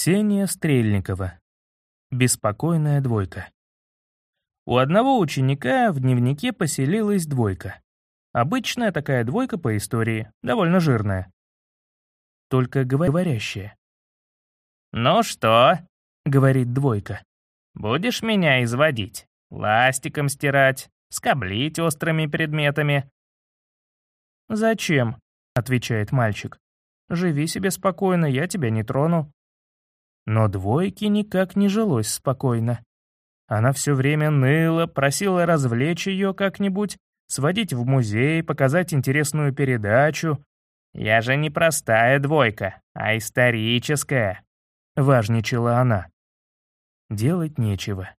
Ксения Стрельникова. Беспокойная двойка. У одного ученика в дневнике поселилась двойка. Обычная такая двойка по истории, довольно жирная. Только говорящая. «Ну что?» — говорит двойка. «Будешь меня изводить? Ластиком стирать? Скоблить острыми предметами?» «Зачем?» — отвечает мальчик. «Живи себе спокойно, я тебя не трону». Но двойке никак не жилось спокойно. Она все время ныла, просила развлечь ее как-нибудь, сводить в музей, показать интересную передачу. «Я же не простая двойка, а историческая», — важничала она. Делать нечего.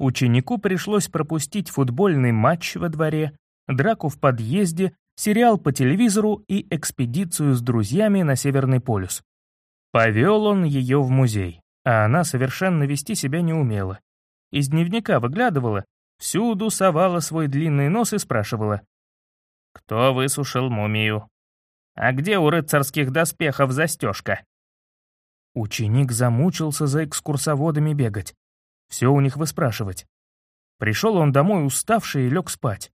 Ученику пришлось пропустить футбольный матч во дворе, драку в подъезде, сериал по телевизору и экспедицию с друзьями на Северный полюс. Повел он ее в музей, а она совершенно вести себя не умела. Из дневника выглядывала, всюду совала свой длинный нос и спрашивала. «Кто высушил мумию? А где у рыцарских доспехов застежка?» Ученик замучился за экскурсоводами бегать. Все у них выспрашивать. Пришел он домой уставший и лег спать.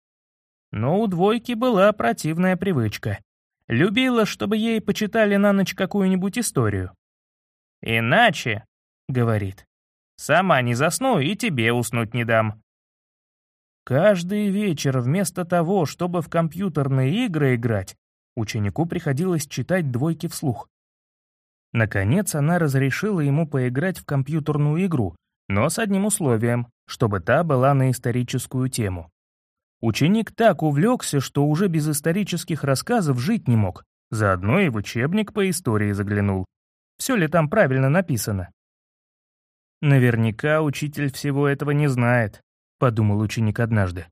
Но у двойки была противная привычка. Любила, чтобы ей почитали на ночь какую-нибудь историю. «Иначе», — говорит, — «сама не засну и тебе уснуть не дам». Каждый вечер вместо того, чтобы в компьютерные игры играть, ученику приходилось читать двойки вслух. Наконец она разрешила ему поиграть в компьютерную игру, но с одним условием, чтобы та была на историческую тему. Ученик так увлекся, что уже без исторических рассказов жить не мог. Заодно и в учебник по истории заглянул. Все ли там правильно написано? Наверняка учитель всего этого не знает, подумал ученик однажды.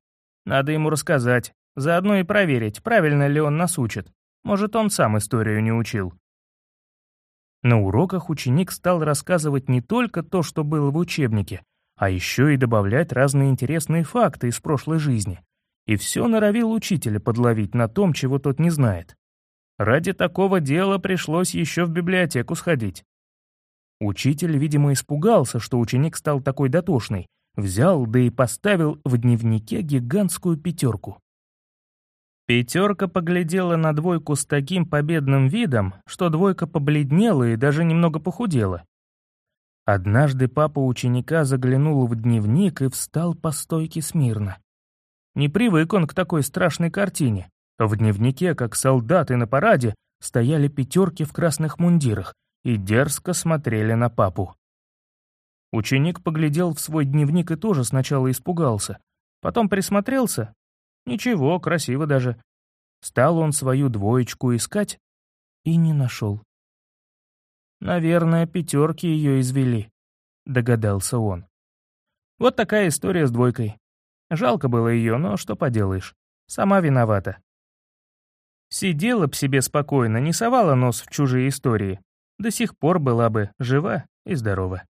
Надо ему рассказать, заодно и проверить, правильно ли он нас учит. Может, он сам историю не учил. На уроках ученик стал рассказывать не только то, что было в учебнике, а еще и добавлять разные интересные факты из прошлой жизни и все норовил учителя подловить на том, чего тот не знает. Ради такого дела пришлось еще в библиотеку сходить. Учитель, видимо, испугался, что ученик стал такой дотошный, взял, да и поставил в дневнике гигантскую пятерку. Пятерка поглядела на двойку с таким победным видом, что двойка побледнела и даже немного похудела. Однажды папа ученика заглянул в дневник и встал по стойке смирно. Не привык он к такой страшной картине. В дневнике, как солдаты на параде, стояли пятерки в красных мундирах и дерзко смотрели на папу. Ученик поглядел в свой дневник и тоже сначала испугался. Потом присмотрелся. Ничего, красиво даже. Стал он свою двоечку искать и не нашел. «Наверное, пятерки ее извели», — догадался он. Вот такая история с двойкой. Жалко было ее, но что поделаешь. Сама виновата. Сидела б себе спокойно, не совала нос в чужие истории. До сих пор была бы жива и здорова.